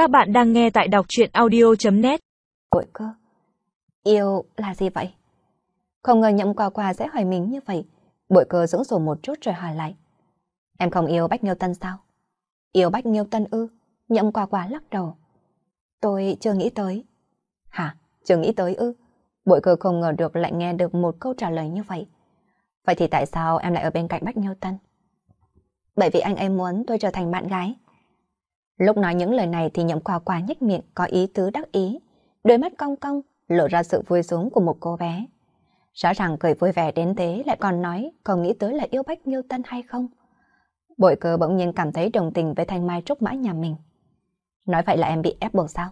Các bạn đang nghe tại đọc chuyện audio.net Bội cơ. Yêu là gì vậy? Không ngờ nhậm quà quà sẽ hỏi mình như vậy. Bội cơ dưỡng sổ một chút rồi hỏi lại. Em không yêu Bách Nghiêu Tân sao? Yêu Bách Nghiêu Tân ư? Nhậm quà quà lắc đầu. Tôi chưa nghĩ tới. Hả? Chưa nghĩ tới ư? Bội cơ không ngờ được lại nghe được một câu trả lời như vậy. Vậy thì tại sao em lại ở bên cạnh Bách Nghiêu Tân? Bởi vì anh ấy muốn tôi trở thành bạn gái. Lúc nói những lời này thì nhậm quà quà nhếch miệng có ý tứ đắc ý. Đôi mắt cong cong, lộ ra sự vui sướng của một cô bé. Rõ ràng cười vui vẻ đến thế lại còn nói còn nghĩ tới là yêu Bách Nghiêu Tân hay không. Bội cơ bỗng nhiên cảm thấy đồng tình với thanh mai trúc mã nhà mình. Nói vậy là em bị ép buộc sao?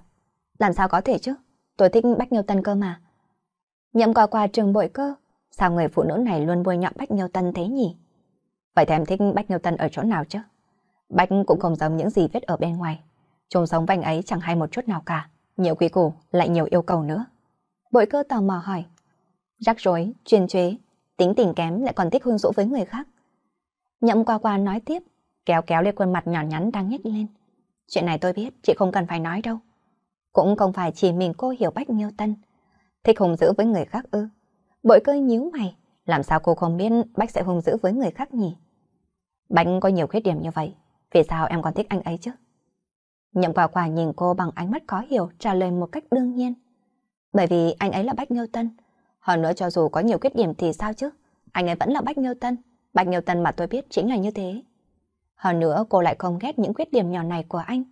Làm sao có thể chứ? Tôi thích Bách Nghiêu Tân cơ mà. Nhậm quà quà trường bội cơ. Sao người phụ nữ này luôn bôi nhọ Bách Nghiêu Tân thế nhỉ? Vậy thì em thích Bách Nghiêu Tân ở chỗ nào chứ? Bách cũng không giống những gì viết ở bên ngoài. trông sống vành ấy chẳng hay một chút nào cả. Nhiều quý củ, lại nhiều yêu cầu nữa. Bội cơ tò mò hỏi. Rắc rối, chuyên chế, tính tình kém lại còn thích hương dỗ với người khác. Nhậm qua qua nói tiếp, kéo kéo lên khuôn mặt nhỏ nhắn đang nhếch lên. Chuyện này tôi biết, chị không cần phải nói đâu. Cũng không phải chỉ mình cô hiểu Bách Nghiêu Tân. Thích hùng dữ với người khác ư. Bội cơ nhíu mày, làm sao cô không biết Bách sẽ hung dữ với người khác nhỉ? Bách có nhiều khuyết điểm như vậy, vì sao em còn thích anh ấy chứ? Nhậm quả quả nhìn cô bằng ánh mắt khó hiểu, trả lời một cách đương nhiên. Bởi vì anh ấy là Bách Nghiêu Tân. Hơn nữa cho dù có nhiều khuyết điểm thì sao chứ? Anh ấy vẫn là Bách Nghiêu Tân. Bách Nghiêu Tân mà tôi biết chính là như thế. Hơn nữa cô lại không ghét những khuyết điểm nhỏ này của anh.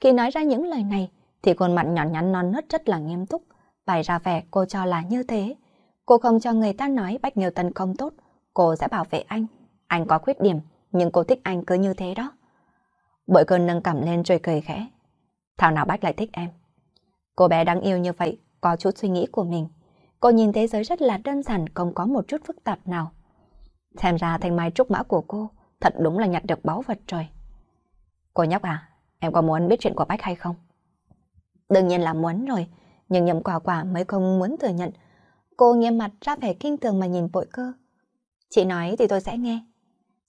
Khi nói ra những lời này, thì khuôn mặt nhỏ nhắn non nớt rất là nghiêm túc. Bày ra vẻ cô cho là như thế. Cô không cho người ta nói Bách Nghiêu Tân không tốt. Cô sẽ bảo vệ anh. Anh có khuyết điểm nhưng cô thích anh cứ như thế đó. Bội cơn nâng cảm lên rồi cười khẽ. Thảo nào Bách lại thích em. Cô bé đáng yêu như vậy, có chút suy nghĩ của mình. Cô nhìn thế giới rất là đơn giản, không có một chút phức tạp nào. Xem ra thanh mai trúc mã của cô thật đúng là nhặt được báu vật rồi. Cô nhóc à, em có muốn biết chuyện của Bách hay không? Đương nhiên là muốn rồi, nhưng nhậm quả quả mới không muốn thừa nhận. Cô nghiêm mặt ra vẻ kinh thường mà nhìn bội cơ. Chị nói thì tôi sẽ nghe.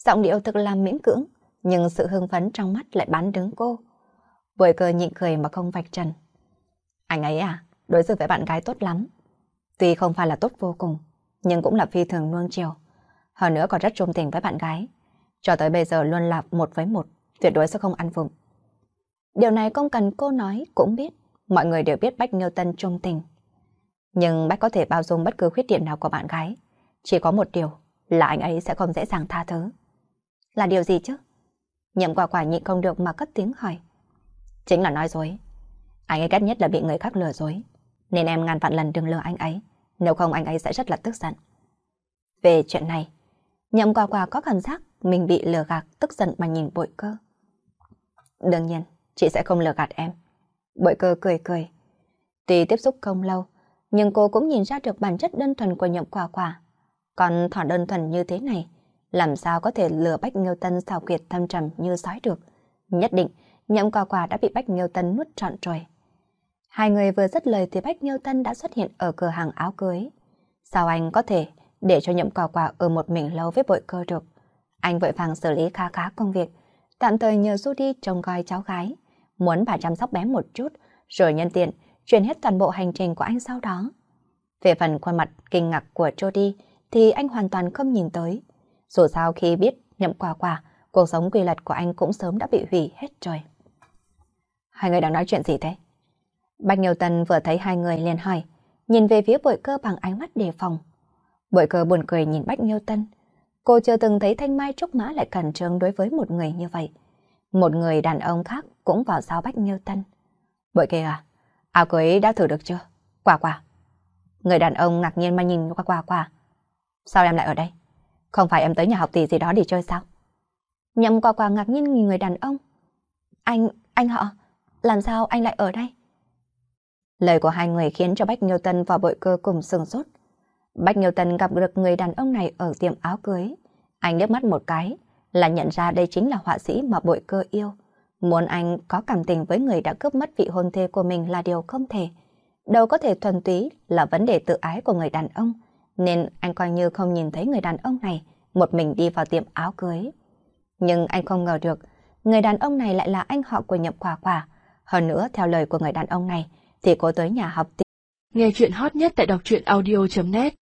Giọng điệu thực là miễn cưỡng, nhưng sự hưng phấn trong mắt lại bán đứng cô. Bồi cơ nhịn cười mà không vạch trần. Anh ấy à, đối xử với bạn gái tốt lắm. Tuy không phải là tốt vô cùng, nhưng cũng là phi thường nuông chiều. Hơn nữa còn rất trung tình với bạn gái. Cho tới bây giờ luôn là một với một, tuyệt đối sẽ không ăn vùng. Điều này không cần cô nói cũng biết, mọi người đều biết Bách Nghiêu Tân trung tình. Nhưng Bách có thể bao dung bất cứ khuyết điểm nào của bạn gái. Chỉ có một điều là anh ấy sẽ không dễ dàng tha thứ. Là điều gì chứ? Nhậm quả quả nhịn không được mà cất tiếng hỏi. Chính là nói dối. Anh ấy ghét nhất là bị người khác lừa dối. Nên em ngàn vạn lần đừng lừa anh ấy. Nếu không anh ấy sẽ rất là tức giận. Về chuyện này, nhậm quả quả có cảm giác mình bị lừa gạt tức giận mà nhìn bội cơ. Đương nhiên, chị sẽ không lừa gạt em. Bội cơ cười cười. Tuy tiếp xúc không lâu, nhưng cô cũng nhìn ra được bản chất đơn thuần của nhậm quả quả. Còn thỏ đơn thuần như thế này, làm sao có thể lừa Bách Nghiêu Tân xào quyệt thâm trầm như sói được. Nhất định, nhậm quả quả đã bị Bách Nghiêu Tân nuốt trọn rồi. Hai người vừa dứt lời thì Bách Nghiêu Tân đã xuất hiện ở cửa hàng áo cưới. Sao anh có thể để cho nhậm quả quả ở một mình lâu với bội cơ được? Anh vội vàng xử lý khá khá công việc, tạm thời nhờ Judy trông coi cháu gái, muốn bà chăm sóc bé một chút, rồi nhân tiện truyền hết toàn bộ hành trình của anh sau đó. Về phần khuôn mặt kinh ngạc của Jody thì anh hoàn toàn không nhìn tới. Dù sao khi biết nhậm quả quả, cuộc sống quy luật của anh cũng sớm đã bị hủy hết rồi. Hai người đang nói chuyện gì thế? Bạch Nhiều Tân vừa thấy hai người liền hỏi, nhìn về phía bội cơ bằng ánh mắt đề phòng. Bội cơ buồn cười nhìn Bách Nhiêu Tân. Cô chưa từng thấy Thanh Mai Trúc Mã lại cẩn trương đối với một người như vậy. Một người đàn ông khác cũng vào sao Bách Nhiêu Tân. Bội kê à, áo cưới đã thử được chưa? Quả quả. Người đàn ông ngạc nhiên mà nhìn qua quả quả. Sao em lại ở đây? Không phải em tới nhà học tỷ gì đó để chơi sao? Nhậm quả quả ngạc nhiên nhìn người đàn ông. Anh, anh họ, làm sao anh lại ở đây? Lời của hai người khiến cho Bách Nghiêu Tân và bội cơ cùng sừng sốt. Bách Nghiêu Tân gặp được người đàn ông này ở tiệm áo cưới. Anh liếc mắt một cái là nhận ra đây chính là họa sĩ mà bội cơ yêu. Muốn anh có cảm tình với người đã cướp mất vị hôn thê của mình là điều không thể. Đâu có thể thuần túy là vấn đề tự ái của người đàn ông nên anh coi như không nhìn thấy người đàn ông này một mình đi vào tiệm áo cưới. Nhưng anh không ngờ được, người đàn ông này lại là anh họ của Nhậm Quả Quả, Hơn nữa, theo lời của người đàn ông này, thì cô tới nhà học Nghe chuyện hot nhất tại đọc truyện audio.net